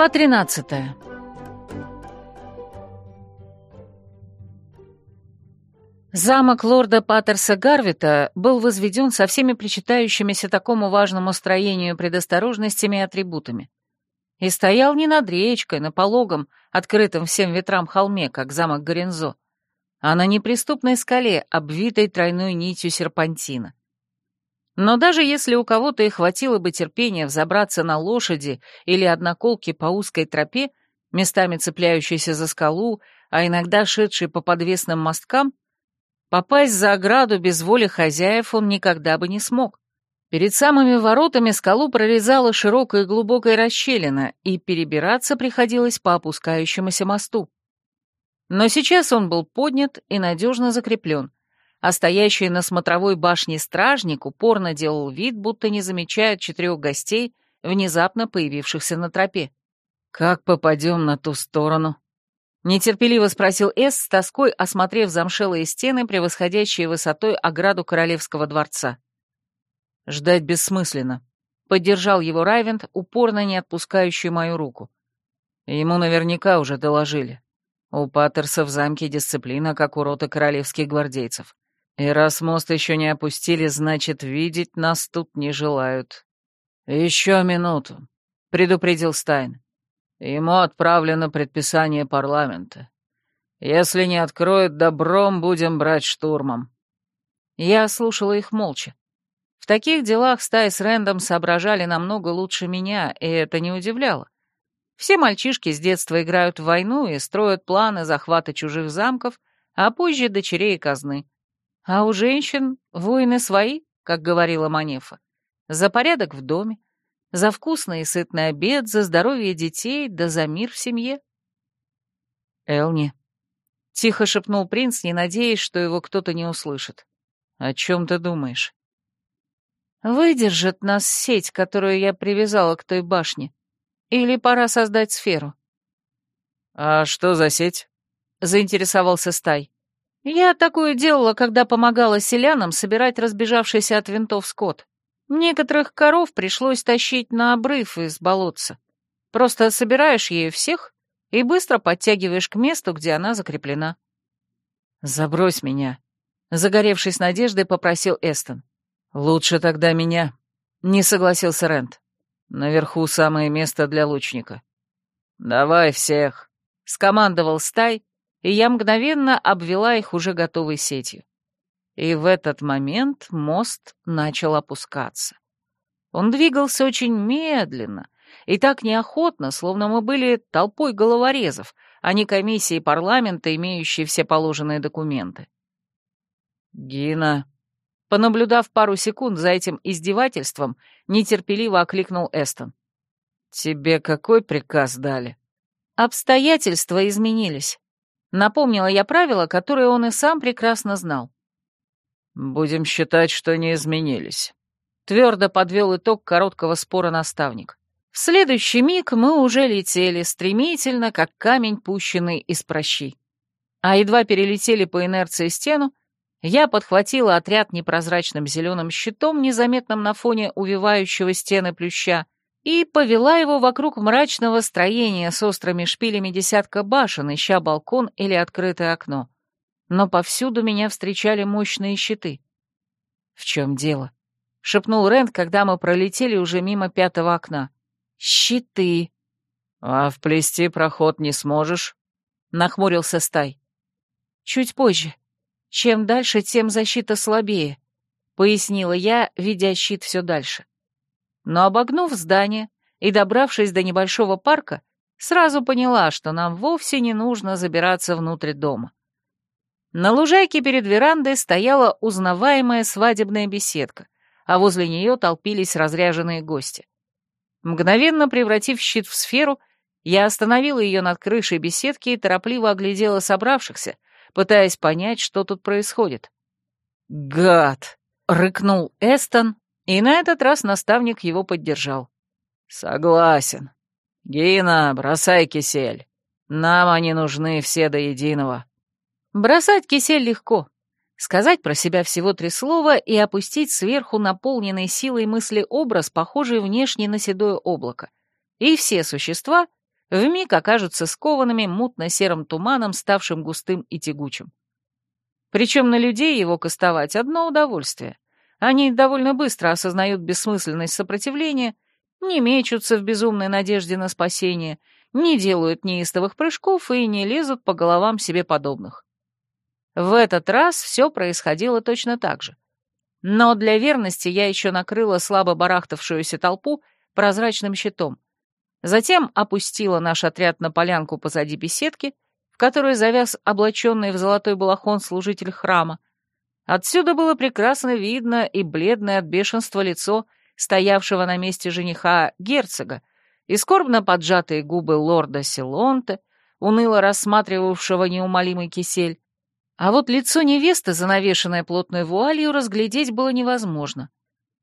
Глава 13 Замок лорда Паттерса Гарвита был возведен со всеми причитающимися такому важному строению предосторожностями и атрибутами. И стоял не над речкой, на пологом, открытом всем ветрам холме, как замок Горензо, а на неприступной скале, обвитой тройной нитью серпантина. Но даже если у кого-то и хватило бы терпения взобраться на лошади или одноколки по узкой тропе, местами цепляющейся за скалу, а иногда шедшей по подвесным мосткам, попасть за ограду без воли хозяев он никогда бы не смог. Перед самыми воротами скалу прорезала широкая и глубокая расщелина, и перебираться приходилось по опускающемуся мосту. Но сейчас он был поднят и надежно закреплен, а стоящий на смотровой башне стражник упорно делал вид, будто не замечает четырех гостей, внезапно появившихся на тропе. «Как попадем на ту сторону?» Нетерпеливо спросил Эс, с тоской осмотрев замшелые стены, превосходящие высотой ограду королевского дворца. «Ждать бессмысленно», — поддержал его Райвент, упорно не отпускающий мою руку. Ему наверняка уже доложили. У Паттерса в замке дисциплина, как у роты королевских гвардейцев. И раз мост еще не опустили, значит, видеть нас тут не желают. Еще минуту, — предупредил Стайн. Ему отправлено предписание парламента. Если не откроют добром, будем брать штурмом. Я слушала их молча. В таких делах Стай с Рэндом соображали намного лучше меня, и это не удивляло. Все мальчишки с детства играют в войну и строят планы захвата чужих замков, а позже дочерей и казны. А у женщин воины свои, как говорила Манефа. За порядок в доме, за вкусный и сытный обед, за здоровье детей, да за мир в семье. Элни. Тихо шепнул принц, не надеясь, что его кто-то не услышит. «О чем ты думаешь?» «Выдержит нас сеть, которую я привязала к той башне. Или пора создать сферу?» «А что за сеть?» — заинтересовался Стай. Я такое делала, когда помогала селянам собирать разбежавшийся от винтов скот. Некоторых коров пришлось тащить на обрыв из болотца. Просто собираешь ею всех и быстро подтягиваешь к месту, где она закреплена. «Забрось меня», — загоревшись надеждой, попросил Эстон. «Лучше тогда меня», — не согласился Рент. «Наверху самое место для лучника». «Давай всех», — скомандовал Стай, и я мгновенно обвела их уже готовой сетью. И в этот момент мост начал опускаться. Он двигался очень медленно и так неохотно, словно мы были толпой головорезов, а не комиссией парламента, имеющей все положенные документы. «Гина», понаблюдав пару секунд за этим издевательством, нетерпеливо окликнул Эстон. «Тебе какой приказ дали?» «Обстоятельства изменились. Напомнила я правила, которые он и сам прекрасно знал. «Будем считать, что не изменились», — твердо подвел итог короткого спора наставник. В следующий миг мы уже летели, стремительно, как камень, пущенный из прощи. А едва перелетели по инерции стену, я подхватила отряд непрозрачным зеленым щитом, незаметным на фоне увивающего стены плюща, и повела его вокруг мрачного строения с острыми шпилями десятка башен, ища балкон или открытое окно. Но повсюду меня встречали мощные щиты. «В чем дело?» — шепнул Рэнд, когда мы пролетели уже мимо пятого окна. «Щиты!» «А вплести проход не сможешь?» — нахмурился Стай. «Чуть позже. Чем дальше, тем защита слабее», — пояснила я, видя щит все дальше но, обогнув здание и добравшись до небольшого парка, сразу поняла, что нам вовсе не нужно забираться внутрь дома. На лужайке перед верандой стояла узнаваемая свадебная беседка, а возле нее толпились разряженные гости. Мгновенно превратив щит в сферу, я остановила ее над крышей беседки и торопливо оглядела собравшихся, пытаясь понять, что тут происходит. «Гад!» — рыкнул Эстон, и на этот раз наставник его поддержал. «Согласен. Гина, бросай кисель. Нам они нужны все до единого». Бросать кисель легко. Сказать про себя всего три слова и опустить сверху наполненный силой мысли образ, похожий внешне на седое облако. И все существа вмиг окажутся скованными мутно-серым туманом, ставшим густым и тягучим. Причем на людей его кастовать одно удовольствие. Они довольно быстро осознают бессмысленность сопротивления, не мечутся в безумной надежде на спасение, не делают неистовых прыжков и не лезут по головам себе подобных. В этот раз все происходило точно так же. Но для верности я еще накрыла слабо барахтавшуюся толпу прозрачным щитом. Затем опустила наш отряд на полянку позади беседки, в которой завяз облаченный в золотой балахон служитель храма, Отсюда было прекрасно видно и бледное от бешенства лицо стоявшего на месте жениха герцога, и скорбно поджатые губы лорда Селонте, уныло рассматривавшего неумолимый кисель. А вот лицо невесты, занавешенное плотной вуалью, разглядеть было невозможно.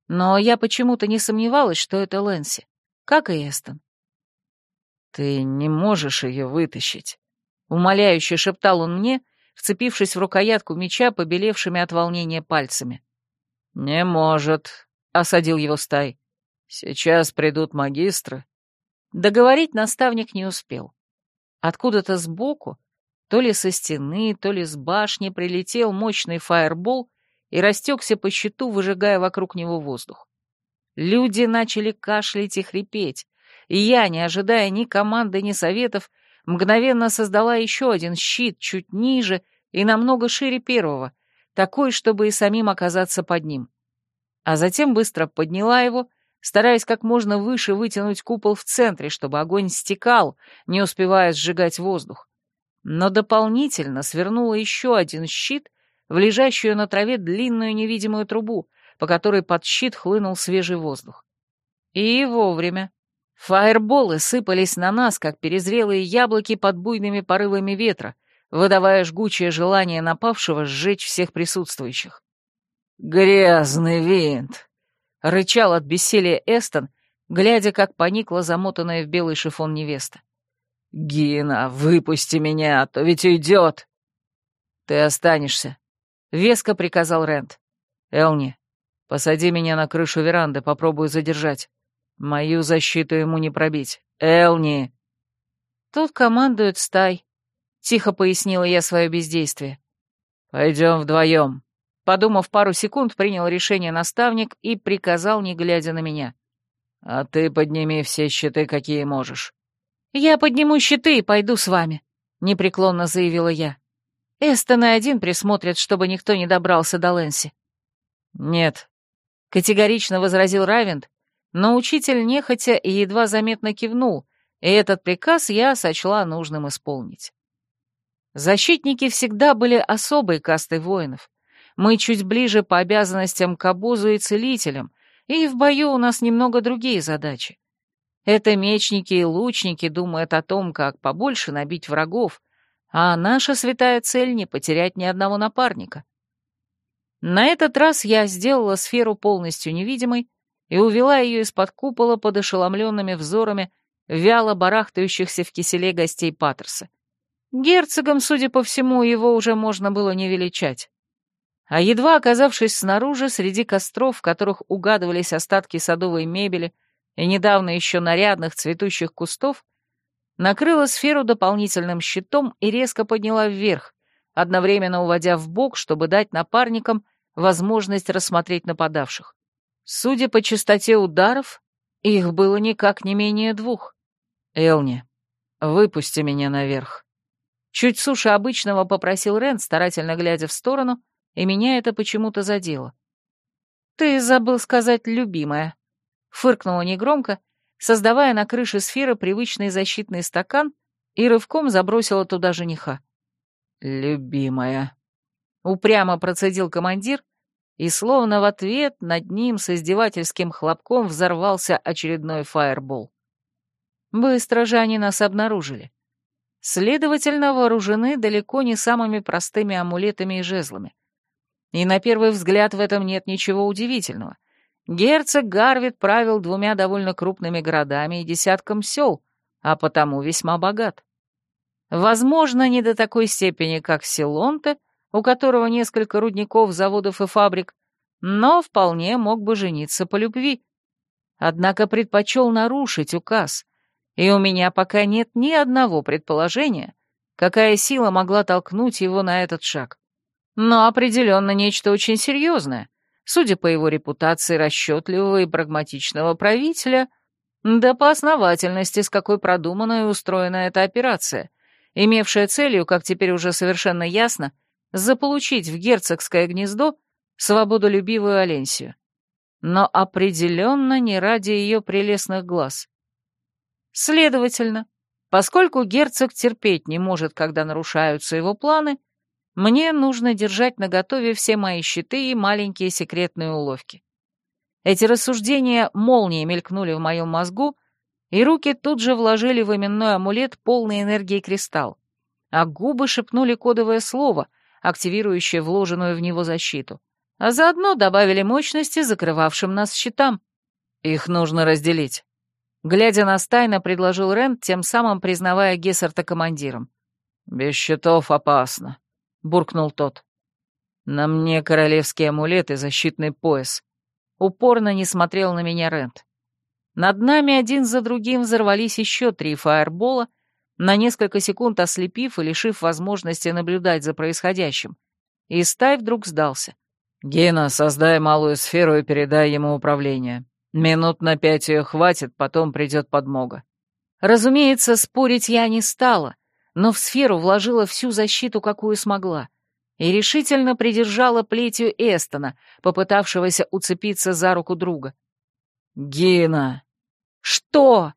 Но я почему-то не сомневалась, что это Лэнси, как и Эстон. «Ты не можешь ее вытащить», — умоляюще шептал он мне, — вцепившись в рукоятку меча, побелевшими от волнения пальцами. «Не может», — осадил его стай. «Сейчас придут магистры». Договорить наставник не успел. Откуда-то сбоку, то ли со стены, то ли с башни, прилетел мощный фаербол и растекся по щиту, выжигая вокруг него воздух. Люди начали кашлять и хрипеть, и я, не ожидая ни команды, ни советов, мгновенно создала еще один щит чуть ниже и намного шире первого, такой, чтобы и самим оказаться под ним. А затем быстро подняла его, стараясь как можно выше вытянуть купол в центре, чтобы огонь стекал, не успевая сжигать воздух. Но дополнительно свернула еще один щит в лежащую на траве длинную невидимую трубу, по которой под щит хлынул свежий воздух. И вовремя. Фаерболы сыпались на нас, как перезрелые яблоки под буйными порывами ветра, выдавая жгучее желание напавшего сжечь всех присутствующих. «Грязный винт!» — рычал от бессилия Эстон, глядя, как поникла замотанная в белый шифон невеста. «Гина, выпусти меня, а то ведь уйдет!» «Ты останешься», — веско приказал Рент. «Элни, посади меня на крышу веранды, попробую задержать. Мою защиту ему не пробить. Элни!» «Тут командует стай», — тихо пояснила я свое бездействие. «Пойдем вдвоем». Подумав пару секунд, принял решение наставник и приказал, не глядя на меня. «А ты подними все щиты, какие можешь». «Я подниму щиты и пойду с вами», — непреклонно заявила я. «Эстон и один присмотрят, чтобы никто не добрался до Лэнси». «Нет», — категорично возразил Равент, но учитель нехотя и едва заметно кивнул, и этот приказ я сочла нужным исполнить. Защитники всегда были особой кастой воинов. Мы чуть ближе по обязанностям к обозу и целителям, и в бою у нас немного другие задачи. Это мечники и лучники думают о том, как побольше набить врагов, а наша святая цель — не потерять ни одного напарника. На этот раз я сделала сферу полностью невидимой, и увела ее из-под купола под ошеломленными взорами вяло барахтающихся в киселе гостей Паттерса. Герцогом, судя по всему, его уже можно было не величать. А едва оказавшись снаружи, среди костров, в которых угадывались остатки садовой мебели и недавно еще нарядных цветущих кустов, накрыла сферу дополнительным щитом и резко подняла вверх, одновременно уводя в бок, чтобы дать напарникам возможность рассмотреть нападавших. Судя по частоте ударов, их было никак не менее двух. «Элни, выпусти меня наверх». Чуть суше обычного попросил Рен, старательно глядя в сторону, и меня это почему-то задело. «Ты забыл сказать «любимая», — фыркнула негромко, создавая на крыше сферы привычный защитный стакан и рывком забросила туда жениха. «Любимая», — упрямо процедил командир, и словно в ответ над ним с издевательским хлопком взорвался очередной фаербол. Быстро же они нас обнаружили. Следовательно, вооружены далеко не самыми простыми амулетами и жезлами. И на первый взгляд в этом нет ничего удивительного. Герцог Гарвид правил двумя довольно крупными городами и десятком сел, а потому весьма богат. Возможно, не до такой степени, как Силонте, у которого несколько рудников, заводов и фабрик, но вполне мог бы жениться по любви. Однако предпочел нарушить указ, и у меня пока нет ни одного предположения, какая сила могла толкнуть его на этот шаг. Но определенно нечто очень серьезное, судя по его репутации расчетливого и прагматичного правителя, да по основательности, с какой продумана и устроена эта операция, имевшая целью, как теперь уже совершенно ясно, — заполучить в герцогское гнездо свободолюбивую Оленсию. Но определенно не ради ее прелестных глаз. Следовательно, поскольку герцог терпеть не может, когда нарушаются его планы, мне нужно держать наготове все мои щиты и маленькие секретные уловки. Эти рассуждения молнией мелькнули в моем мозгу, и руки тут же вложили в именной амулет полный энергии кристалл, а губы шепнули кодовое слово, активирующее вложенную в него защиту, а заодно добавили мощности закрывавшим нас щитам. Их нужно разделить. Глядя на Стайна, предложил Рент, тем самым признавая Гессерта командиром. «Без щитов опасно», — буркнул тот. «На мне королевские амулеты, защитный пояс». Упорно не смотрел на меня Рент. Над нами один за другим взорвались еще три фаербола, на несколько секунд ослепив и лишив возможности наблюдать за происходящим. И Стай вдруг сдался. «Гена, создай малую сферу и передай ему управление. Минут на пять ее хватит, потом придет подмога». Разумеется, спорить я не стала, но в сферу вложила всю защиту, какую смогла, и решительно придержала плетью Эстона, попытавшегося уцепиться за руку друга. «Гена!» «Что?»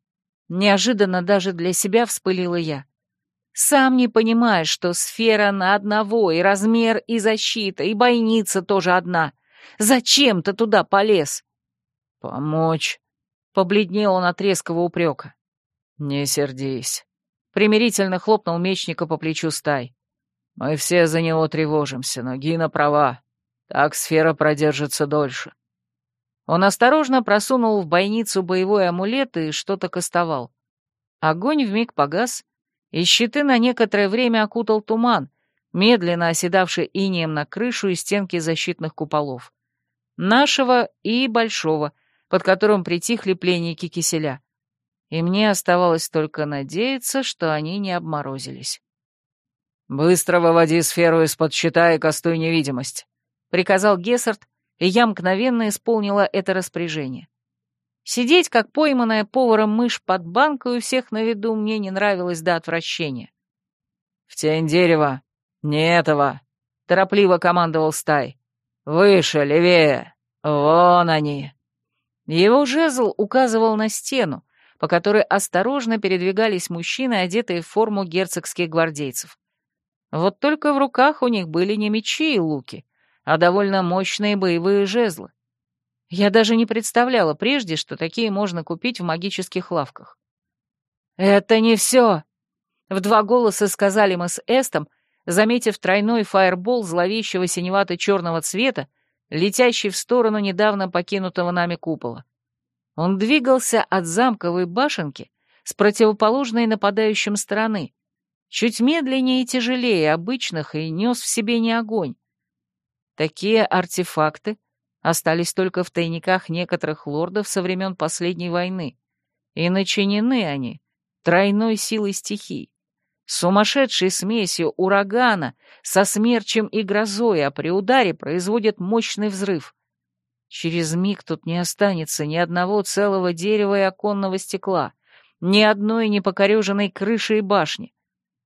Неожиданно даже для себя вспылила я. Сам не понимаю, что сфера на одного, и размер, и защита, и бойница тоже одна. Зачем ты туда полез? Помочь. Побледнел он от резкого упрека. Не сердись. Примирительно хлопнул мечника по плечу стай. Мы все за него тревожимся, но Гина права. Так сфера продержится дольше. Он осторожно просунул в бойницу боевой амулет и что-то кастовал. Огонь вмиг погас, и щиты на некоторое время окутал туман, медленно оседавший инеем на крышу и стенки защитных куполов. Нашего и большого, под которым притихли пленники киселя. И мне оставалось только надеяться, что они не обморозились. «Быстро выводи сферу из-под щита и костуй невидимость», — приказал Гессерт, и я мгновенно исполнила это распоряжение. Сидеть, как пойманная поваром мышь под банкой у всех на виду, мне не нравилось до отвращения. «В тень дерева! Не этого!» — торопливо командовал стай. «Выше, левее! Вон они!» Его жезл указывал на стену, по которой осторожно передвигались мужчины, одетые в форму герцогских гвардейцев. Вот только в руках у них были не мечи и луки, а довольно мощные боевые жезлы. Я даже не представляла прежде, что такие можно купить в магических лавках. «Это не все!» — в два голоса сказали мы с Эстом, заметив тройной фаербол зловещего синевато-черного цвета, летящий в сторону недавно покинутого нами купола. Он двигался от замковой башенки с противоположной нападающим стороны, чуть медленнее и тяжелее обычных, и нес в себе не огонь, Такие артефакты остались только в тайниках некоторых лордов со времен последней войны, и начинены они тройной силой стихий, сумасшедшей смесью урагана со смерчем и грозой, а при ударе производят мощный взрыв. Через миг тут не останется ни одного целого дерева и оконного стекла, ни одной непокореженной крыши и башни.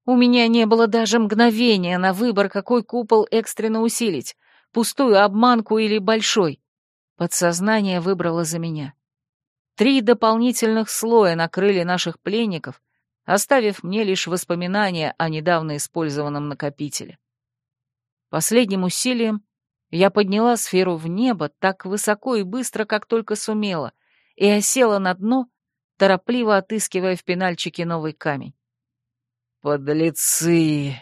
У меня не было даже мгновения на выбор, какой купол экстренно усилить, пустую обманку или большой, подсознание выбрало за меня. Три дополнительных слоя накрыли наших пленников, оставив мне лишь воспоминания о недавно использованном накопителе. Последним усилием я подняла сферу в небо так высоко и быстро, как только сумела, и осела на дно, торопливо отыскивая в пенальчике новый камень. «Подлецы!»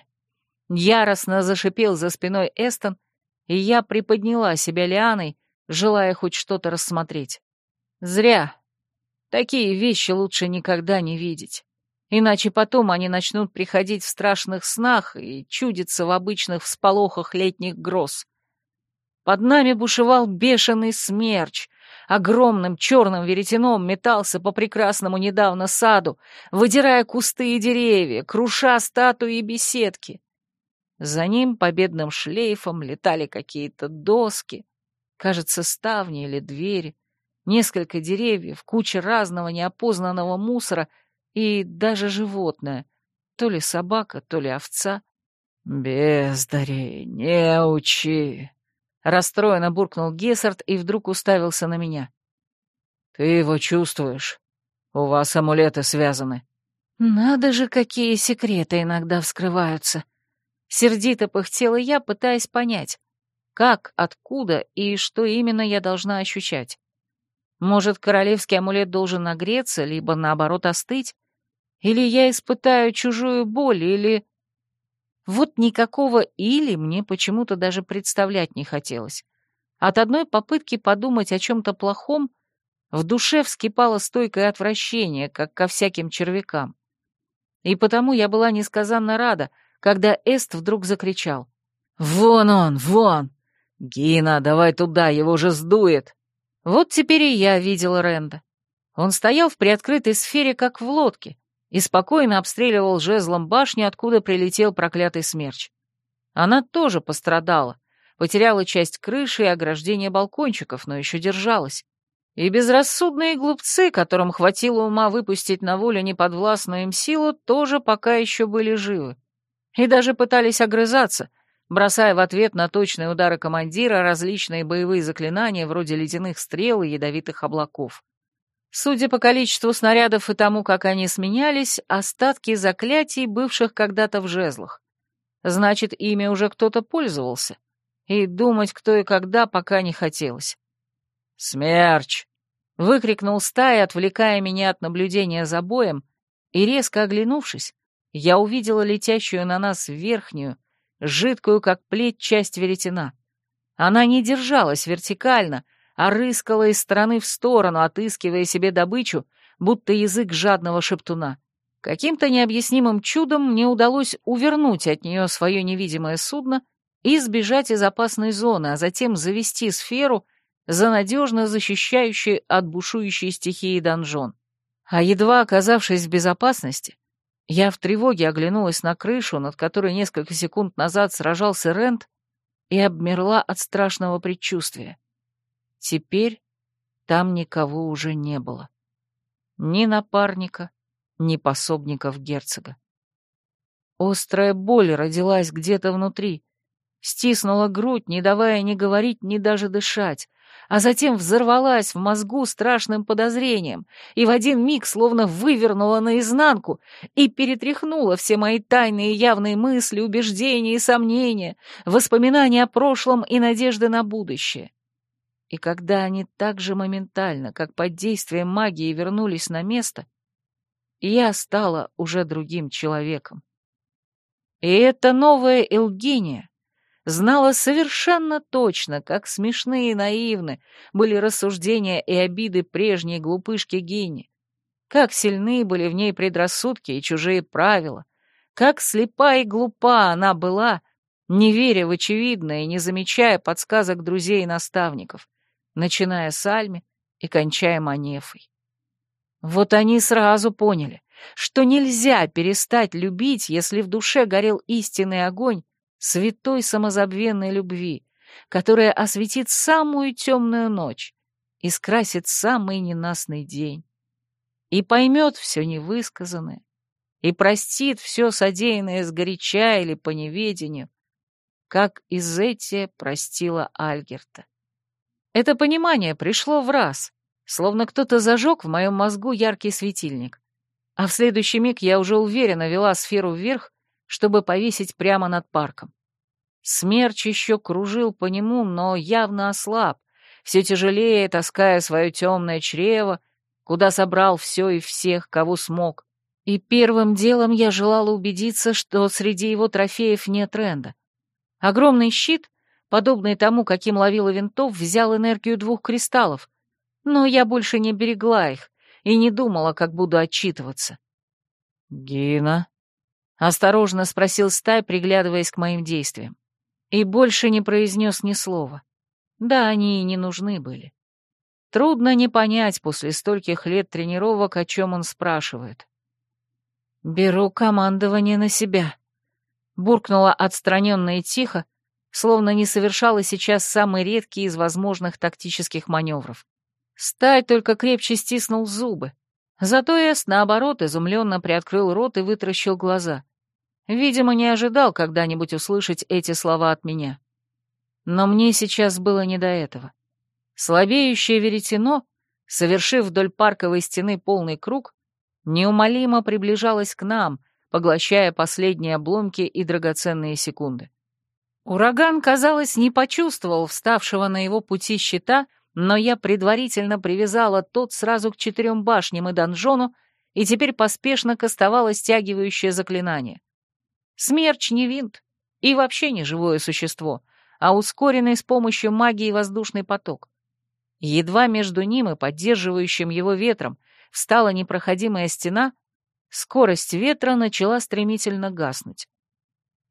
Яростно зашипел за спиной Эстон, и я приподняла себя лианой, желая хоть что-то рассмотреть. Зря. Такие вещи лучше никогда не видеть. Иначе потом они начнут приходить в страшных снах и чудиться в обычных всполохах летних гроз. Под нами бушевал бешеный смерч. Огромным черным веретеном метался по прекрасному недавно саду, выдирая кусты и деревья, круша статуи и беседки. За ним победным шлейфом летали какие-то доски, кажется, ставни или двери, несколько деревьев, куча разного неопознанного мусора и даже животное, то ли собака, то ли овца. «Бездари, не учи!» Расстроенно буркнул Гессард и вдруг уставился на меня. «Ты его чувствуешь? У вас амулеты связаны». «Надо же, какие секреты иногда вскрываются!» Сердито пыхтела я, пытаясь понять, как, откуда и что именно я должна ощущать. Может, королевский амулет должен нагреться, либо, наоборот, остыть? Или я испытаю чужую боль, или... Вот никакого «или» мне почему-то даже представлять не хотелось. От одной попытки подумать о чем-то плохом в душе вскипало стойкое отвращение, как ко всяким червякам. И потому я была несказанно рада — когда Эст вдруг закричал. «Вон он, вон! Гина, давай туда, его же сдует!» Вот теперь и я видел Ренда. Он стоял в приоткрытой сфере, как в лодке, и спокойно обстреливал жезлом башни, откуда прилетел проклятый смерч. Она тоже пострадала, потеряла часть крыши и ограждения балкончиков, но еще держалась. И безрассудные глупцы, которым хватило ума выпустить на волю неподвластную им силу, тоже пока еще были живы и даже пытались огрызаться, бросая в ответ на точные удары командира различные боевые заклинания вроде ледяных стрел и ядовитых облаков. Судя по количеству снарядов и тому, как они сменялись, остатки заклятий, бывших когда-то в жезлах. Значит, ими уже кто-то пользовался. И думать, кто и когда, пока не хотелось. «Смерч!» — выкрикнул стая, отвлекая меня от наблюдения за боем, и, резко оглянувшись, я увидела летящую на нас верхнюю, жидкую, как плеть, часть веретена. Она не держалась вертикально, а рыскала из стороны в сторону, отыскивая себе добычу, будто язык жадного шептуна. Каким-то необъяснимым чудом мне удалось увернуть от нее свое невидимое судно и сбежать из опасной зоны, а затем завести сферу за надежно защищающий от бушующей стихии донжон. А едва оказавшись в безопасности, я в тревоге оглянулась на крышу, над которой несколько секунд назад сражался Рент, и обмерла от страшного предчувствия. Теперь там никого уже не было. Ни напарника, ни пособников герцога. Острая боль родилась где-то внутри, стиснула грудь, не давая ни говорить, ни даже дышать, а затем взорвалась в мозгу страшным подозрением и в один миг словно вывернула наизнанку и перетряхнула все мои тайные явные мысли, убеждения и сомнения, воспоминания о прошлом и надежды на будущее. И когда они так же моментально, как под действием магии, вернулись на место, я стала уже другим человеком. И эта новая Элгения знала совершенно точно, как смешны и наивны были рассуждения и обиды прежней глупышки Гини, как сильны были в ней предрассудки и чужие правила, как слепа и глупа она была, не веря в очевидное и не замечая подсказок друзей и наставников, начиная с Альми и кончая Манефой. Вот они сразу поняли, что нельзя перестать любить, если в душе горел истинный огонь, святой самозабвенной любви, которая осветит самую темную ночь и скрасит самый ненастный день, и поймет все невысказанное, и простит все содеянное сгоряча или по неведению, как Изетия простила Альгерта. Это понимание пришло в раз, словно кто-то зажег в моем мозгу яркий светильник. А в следующий миг я уже уверенно вела сферу вверх, чтобы повесить прямо над парком. Смерч еще кружил по нему, но явно ослаб, все тяжелее таская свое темное чрево, куда собрал все и всех, кого смог. И первым делом я желала убедиться, что среди его трофеев нет Ренда. Огромный щит, подобный тому, каким ловила винтов, взял энергию двух кристаллов, но я больше не берегла их и не думала, как буду отчитываться. «Гина», Осторожно спросил Стай, приглядываясь к моим действиям. И больше не произнес ни слова. Да, они и не нужны были. Трудно не понять после стольких лет тренировок, о чем он спрашивает. «Беру командование на себя», — буркнула отстраненно и тихо, словно не совершала сейчас самый редкий из возможных тактических маневров. Стай только крепче стиснул зубы. Зато Эс, наоборот, изумленно приоткрыл рот и вытаращил глаза. Видимо, не ожидал когда-нибудь услышать эти слова от меня. Но мне сейчас было не до этого. Слабеющее веретено, совершив вдоль парковой стены полный круг, неумолимо приближалось к нам, поглощая последние обломки и драгоценные секунды. Ураган, казалось, не почувствовал вставшего на его пути щита, но я предварительно привязала тот сразу к четырем башням и донжону, и теперь поспешно кастовала стягивающее заклинание — Смерч не винт и вообще не живое существо, а ускоренный с помощью магии воздушный поток. Едва между ним и поддерживающим его ветром встала непроходимая стена, скорость ветра начала стремительно гаснуть.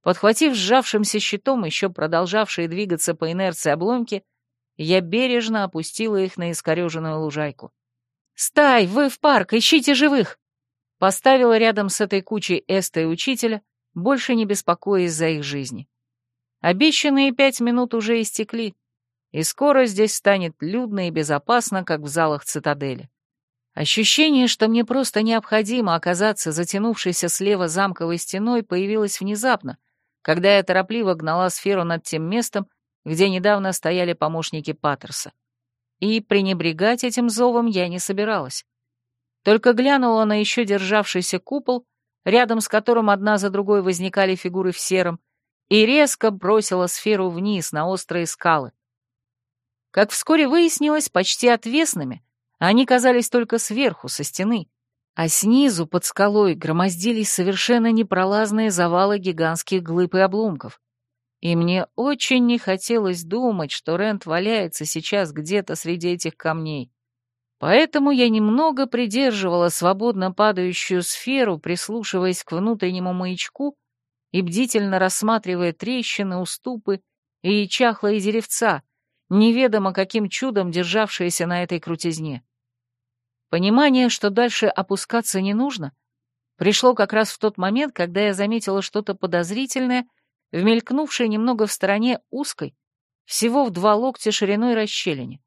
Подхватив сжавшимся щитом еще продолжавшие двигаться по инерции обломки, я бережно опустила их на искореженную лужайку. «Стай, вы в парк, ищите живых!» Поставила рядом с этой кучей Эста и учителя, больше не беспокоясь за их жизни. Обещанные пять минут уже истекли, и скоро здесь станет людно и безопасно, как в залах цитадели. Ощущение, что мне просто необходимо оказаться затянувшейся слева замковой стеной, появилось внезапно, когда я торопливо гнала сферу над тем местом, где недавно стояли помощники Паттерса. И пренебрегать этим зовом я не собиралась. Только глянула на еще державшийся купол рядом с которым одна за другой возникали фигуры в сером, и резко бросила сферу вниз на острые скалы. Как вскоре выяснилось, почти отвесными они казались только сверху, со стены, а снизу, под скалой, громоздились совершенно непролазные завалы гигантских глыб и обломков. И мне очень не хотелось думать, что Рент валяется сейчас где-то среди этих камней. Поэтому я немного придерживала свободно падающую сферу, прислушиваясь к внутреннему маячку и бдительно рассматривая трещины, уступы и чахлые деревца, неведомо каким чудом державшиеся на этой крутизне. Понимание, что дальше опускаться не нужно, пришло как раз в тот момент, когда я заметила что-то подозрительное вмелькнувшее немного в стороне узкой, всего в два локтя шириной расщелине.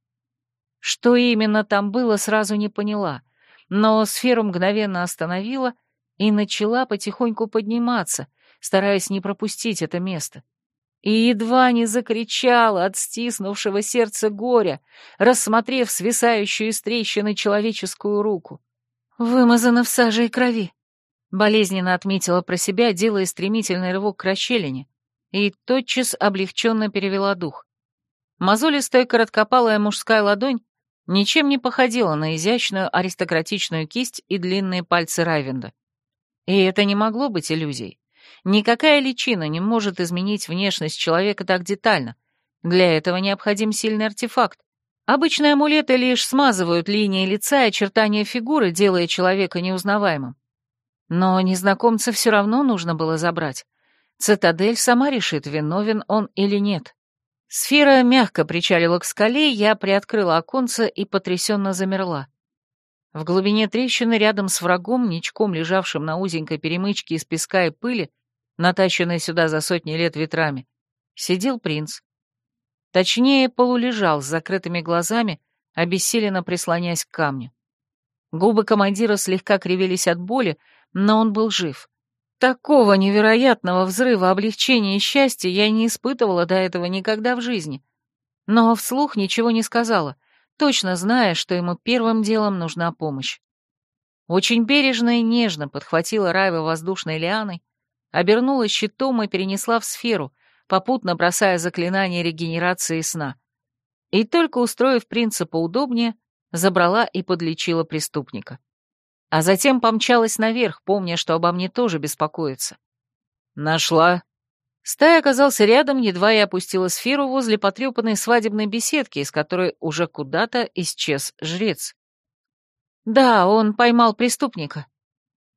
Что именно там было, сразу не поняла, но сферу мгновенно остановила и начала потихоньку подниматься, стараясь не пропустить это место. И едва не закричала от стиснувшего сердца горя, рассмотрев свисающую из трещины человеческую руку. «Вымазана в саже и крови», — болезненно отметила про себя, делая стремительный рывок к расщелине, и тотчас облегченно перевела дух. Мозолистая короткопалая мужская ладонь ничем не походила на изящную аристократичную кисть и длинные пальцы Райвенда. И это не могло быть иллюзией. Никакая личина не может изменить внешность человека так детально. Для этого необходим сильный артефакт. Обычные амулеты лишь смазывают линии лица и очертания фигуры, делая человека неузнаваемым. Но незнакомца все равно нужно было забрать. Цитадель сама решит, виновен он или нет. Сфера мягко причалила к скале, я приоткрыла оконце и потрясенно замерла. В глубине трещины рядом с врагом, ничком лежавшим на узенькой перемычке из песка и пыли, натащенной сюда за сотни лет ветрами, сидел принц. Точнее, полулежал с закрытыми глазами, обессиленно прислонясь к камню. Губы командира слегка кривились от боли, но он был жив. Такого невероятного взрыва облегчения и счастья я не испытывала до этого никогда в жизни. Но вслух ничего не сказала, точно зная, что ему первым делом нужна помощь. Очень бережно и нежно подхватила Райва воздушной лианой, обернула щитом и перенесла в сферу, попутно бросая заклинание регенерации сна. И только устроив принципа удобнее, забрала и подлечила преступника а затем помчалась наверх, помня, что обо мне тоже беспокоится. «Нашла?» Стай оказался рядом, едва я опустила сферу возле потрепанной свадебной беседки, из которой уже куда-то исчез жрец. «Да, он поймал преступника».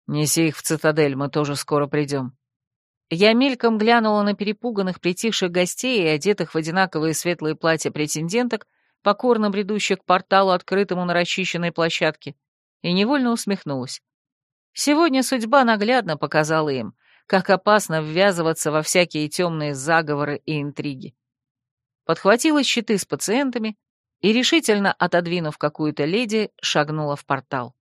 «Неси их в цитадель, мы тоже скоро придем». Я мельком глянула на перепуганных, притихших гостей и одетых в одинаковые светлые платья претенденток, покорно бредущих к порталу, открытому на расчищенной площадке, и невольно усмехнулась. Сегодня судьба наглядно показала им, как опасно ввязываться во всякие темные заговоры и интриги. Подхватила щиты с пациентами и, решительно отодвинув какую-то леди, шагнула в портал.